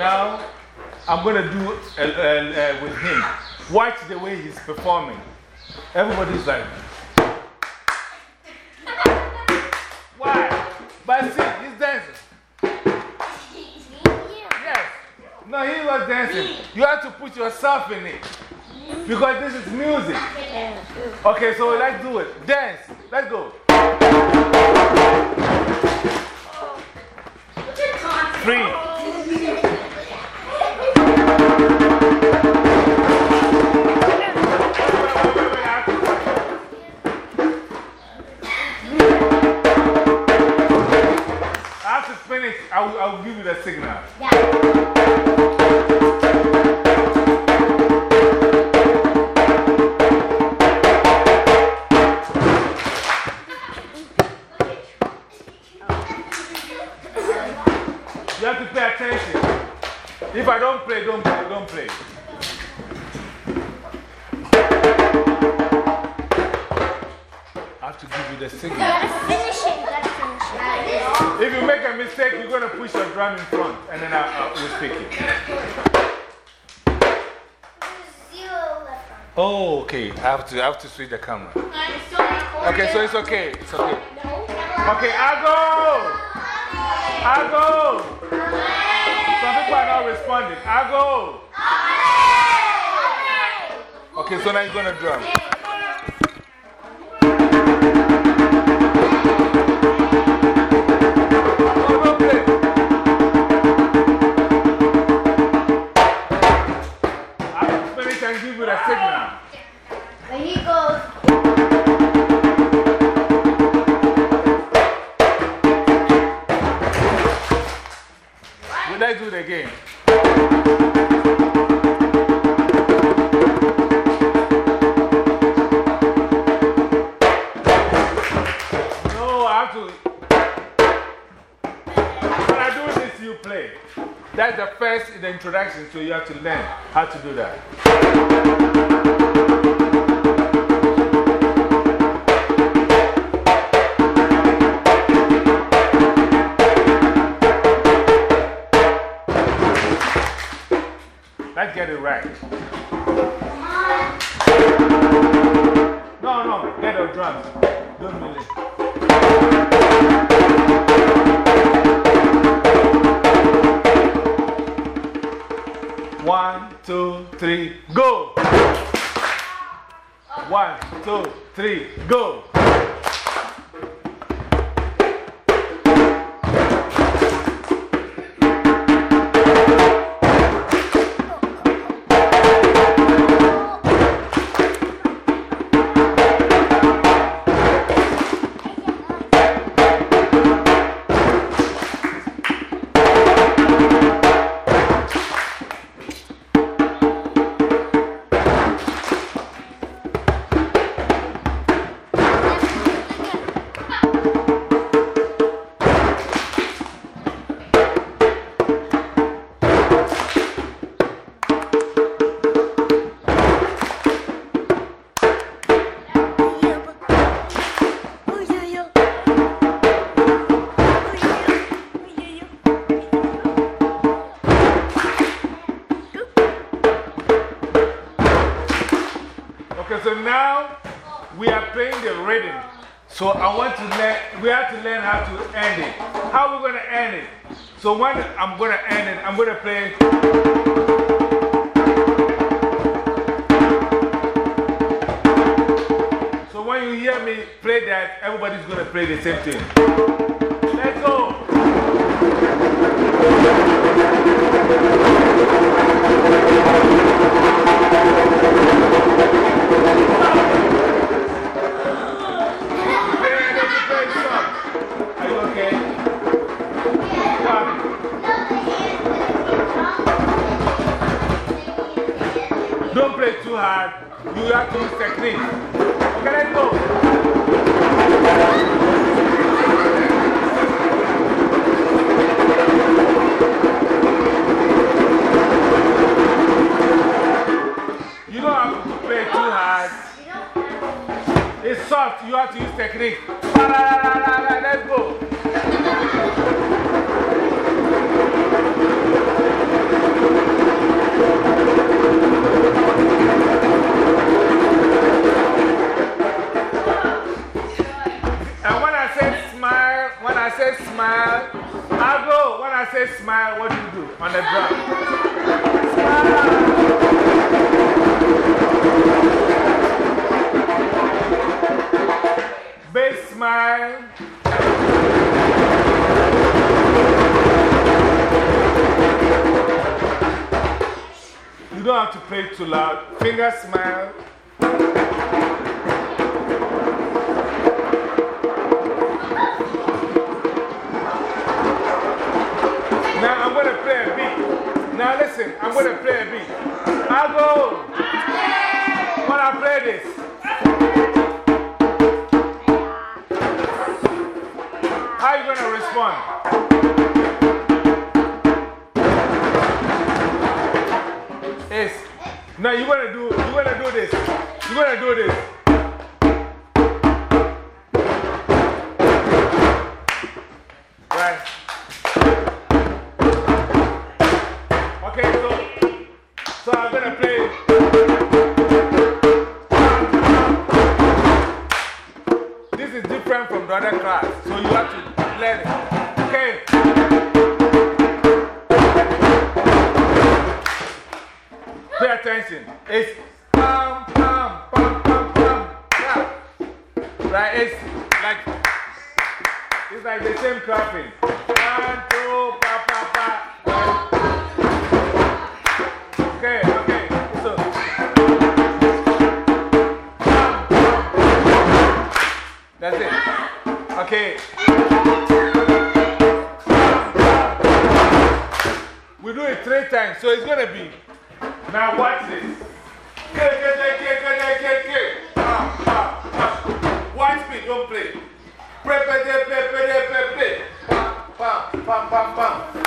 Now, I'm going to do uh, uh, with him. Watch the way he's performing. Everybody's like, why? But see, he's dancing. Yes. No, he was dancing. You have to put yourself in it. Because this is music. Okay, so let's do it. Dance. Let's go. Three. To finish. I will, I will give you the signal. You Oh, okay. I have to, I have to switch the camera. Okay, so it's okay. It's okay. Okay, I go. I go. Some people are not responding. I go. Okay, so now you're going to drum. That's the first the introduction, so you have to learn how to do that. Let's get it right. Three, go. One, two, three, go. So I want to learn, we have to learn how to end it. How are we going to end it? So when I'm going to end it, I'm going to play. So when you hear me play that, everybody's going to play the same thing. Let's go. Play, Say smile, what do you do on the drum? Smile. Bass smile. You don't have to play too loud. Finger smile. one. Yes. Now you're gonna do, you're gonna do this. You're gonna do this. It's pam, pam, pam, pam, pam, pam. Right? It's like, it's like the same clapping. One, two, pa, pa, pa. Okay, okay. So, that's it. Okay. We do it three times, so it's to be. Now, watch this. Pam, pam, pam, pam,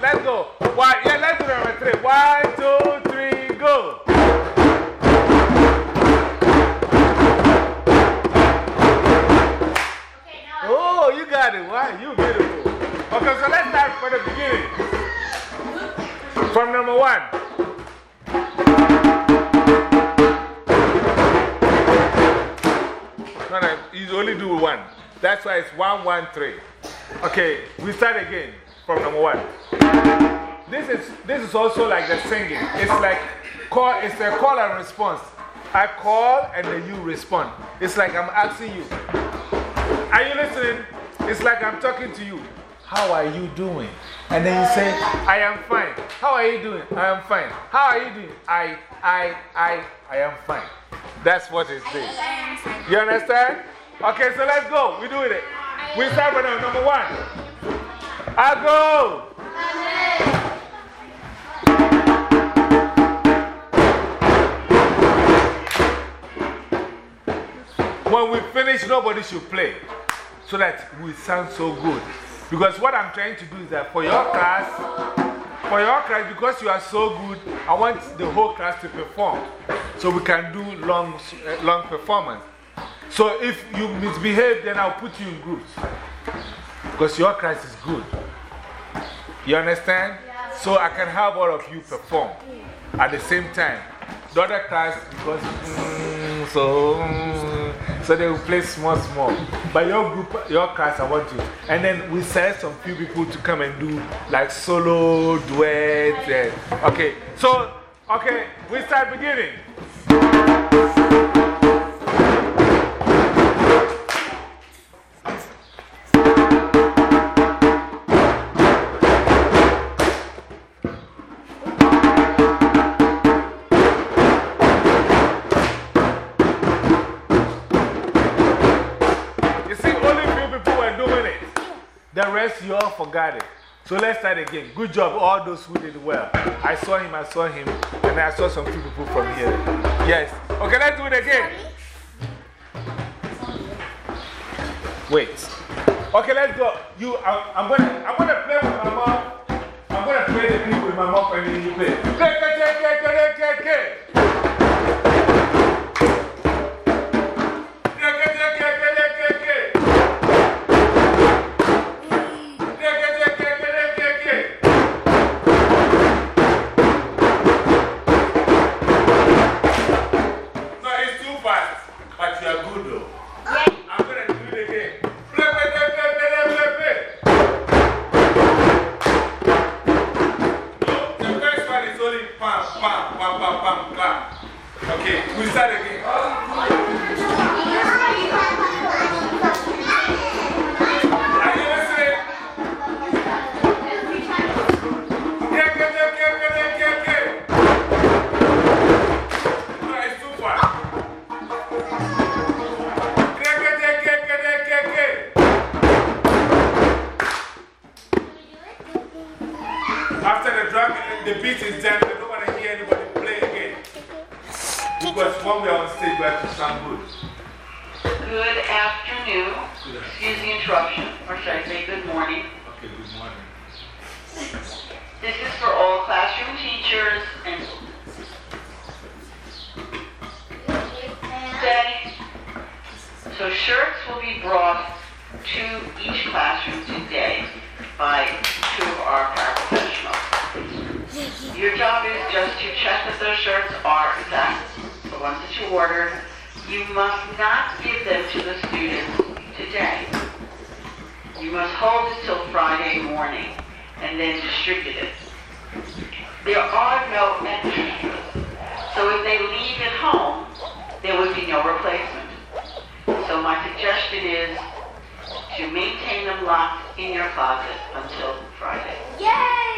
let's go. One, yeah, let's do number three. One, two, three, go. Okay, Oh, you got it. Wow, you beautiful. Okay, so let's start from the beginning. From number one. No, no, you only do one. That's why it's one, one, three. Okay, we start again from number one. This is, this is also like the singing. It's like call, it's a call and response. I call and then you respond. It's like I'm asking you. Are you listening? It's like I'm talking to you. How are you doing? And then you say, I am fine. How are you doing? I am fine. How are you doing? I, I, I, I am fine. That's what it is. You understand? Okay, so let's go. We do it. We start with number one. I go. When we finish, nobody should play so that we sound so good. Because what I'm trying to do is that for your class, for your class, because you are so good, I want the whole class to perform so we can do long, uh, long performance. So if you misbehave, then I'll put you in groups because your class is good. You understand? So I can have all of you perform at the same time. The other class, because mm, so, mm, so they will play small, small. But your group, your class, I want you. And then we send some few people to come and do like solo, duet. And, okay, so, okay, we start beginning. The you all forgot it. So let's start again. Good job, all those who did well. I saw him, I saw him, and I saw some two people from here. Yes. Okay, let's do it again. Wait. Okay, let's go. You, I, going to I'm gonna play with my mom. I'm to play the beat with my mom and then you play. Play, play, play, play, play, play, play. Cuidado aqui. must not give them to the students today. You must hold it till Friday morning and then distribute it. There are no extras, So if they leave at home, there would be no replacement. So my suggestion is to maintain them locked in your closet until Friday. Yay!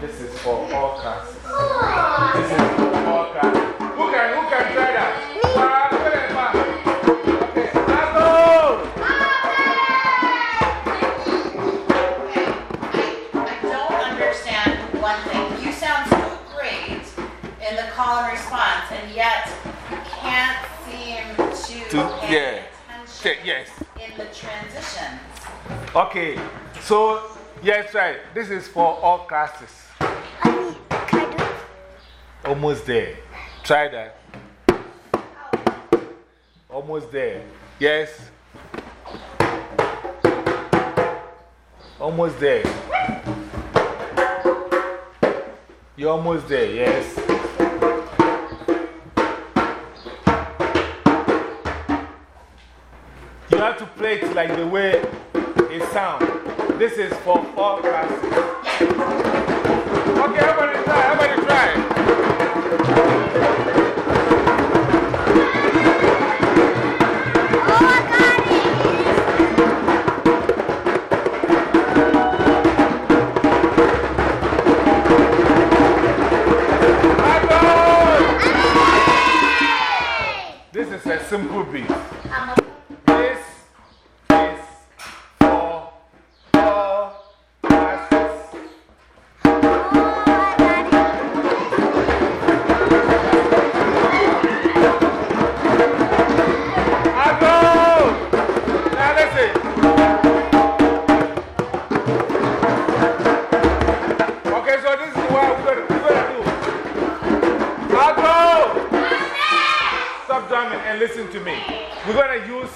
This is for all classes. This is for all classes. Who can, who can try that? no i don't understand one thing you sound too great in the call and response, and yet you can't seem to, to yeah. In the transitions. Okay, so, yes, right. This is for all classes. Almost there. Try that. Almost there. Yes. Almost there. You're almost there, yes. You have to play it like the way it sounds. This is for all classes. to me. We're going to use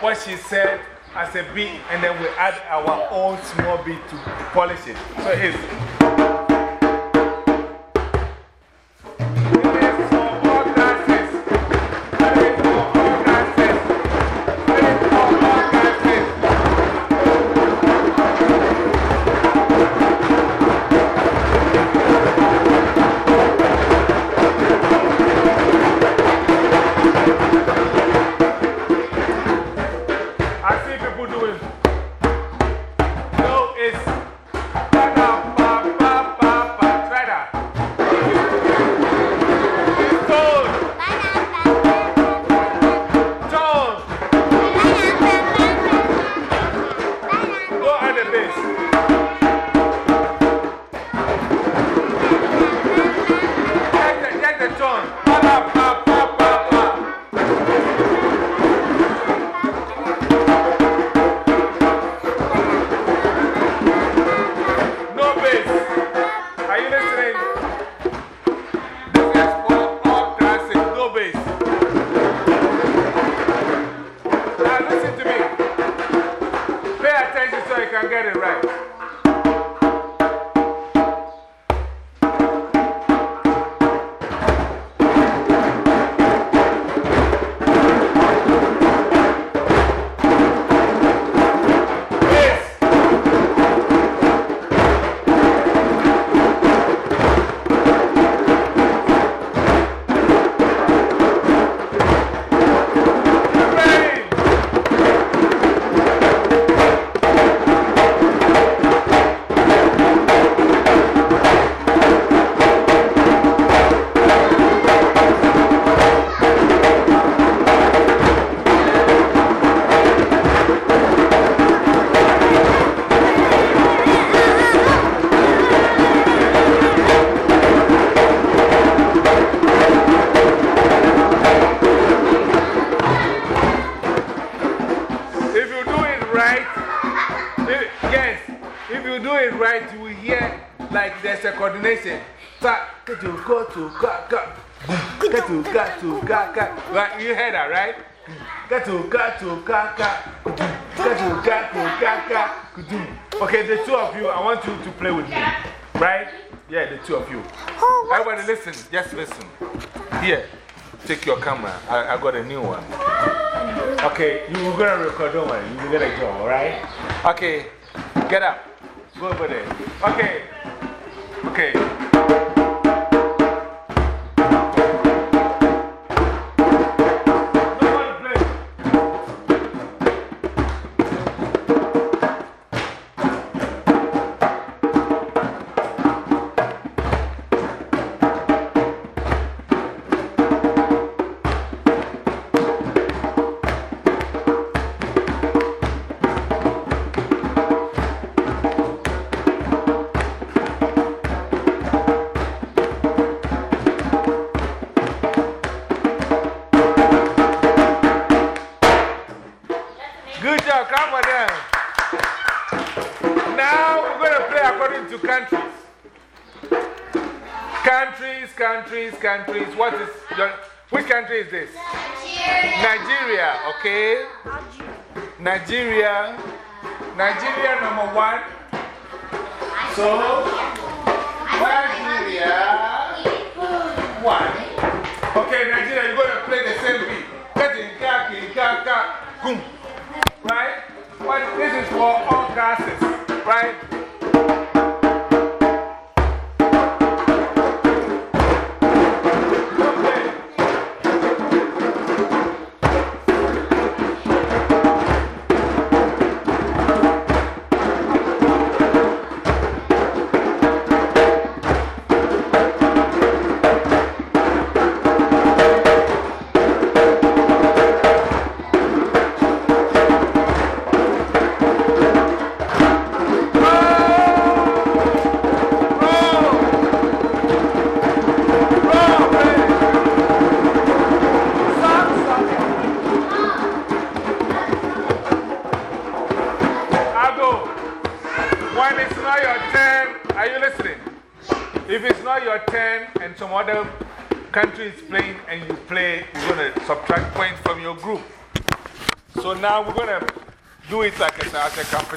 what she said as a beat and then we add our own small beat to polish it. So it's. Right, you heard that, right? Gato, gato, gaga, gato, gato, gaga, Okay, the two of you, I want you to play with me. Right? Yeah, the two of you. Everybody listen, just listen. Here, take your camera. I, I got a new one. Okay, you're to record, don't worry. You're to go, alright? Okay, get up. Go over there. Okay. Okay. Countries. Countries, countries, countries. What is your, which country is this? Nigeria. Nigeria, okay. Nigeria. Nigeria number one. So, Nigeria one. Okay, Nigeria, you're going to play the same beat. Right? What, this is for all classes, right?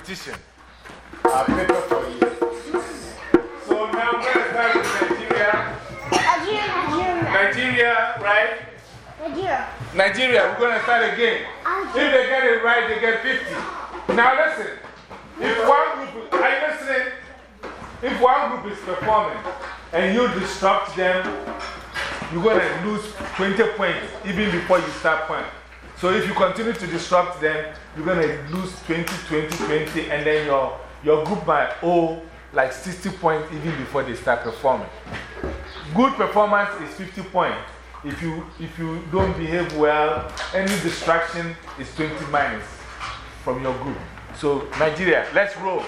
Competition. I'll paper for you. So now we're going to start with Nigeria. Nigeria, Nigeria. Nigeria, right? Nigeria. Nigeria, we're going to start again. If they get it right, they get 50. Now listen. If one group, are you listening? If one group is performing and you disrupt them, you're going to lose 20 points even before you start playing. So if you continue to disrupt them, you're going to lose 20, 20, 20, and then your, your group might owe like 60 points even before they start performing. Good performance is 50 points. If you, if you don't behave well, any distraction is 20 minus from your group. So, Nigeria, let's roll.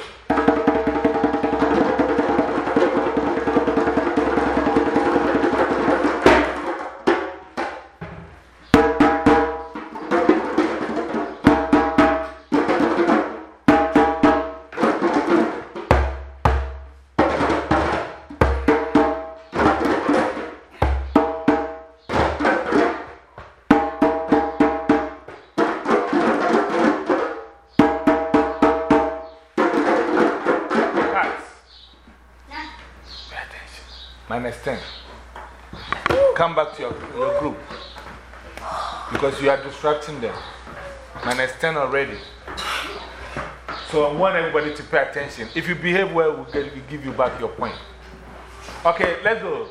To your, your group. Because you are distracting them. Minus 10 already. So I want everybody to pay attention. If you behave well, get, we'll give you back your point. Okay, let's go.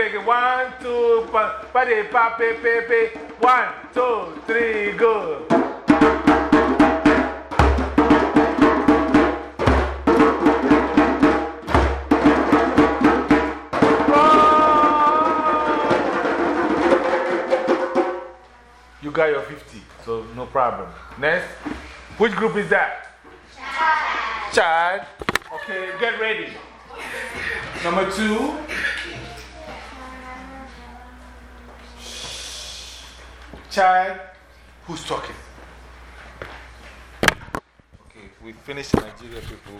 One, two, pa, pa, de. One, two, three, go. You got your 50, so no problem. Next, which group is that? Chad. Chad. Okay, get ready. Number two. Chad, who's talking? Okay, we finished Nigeria people.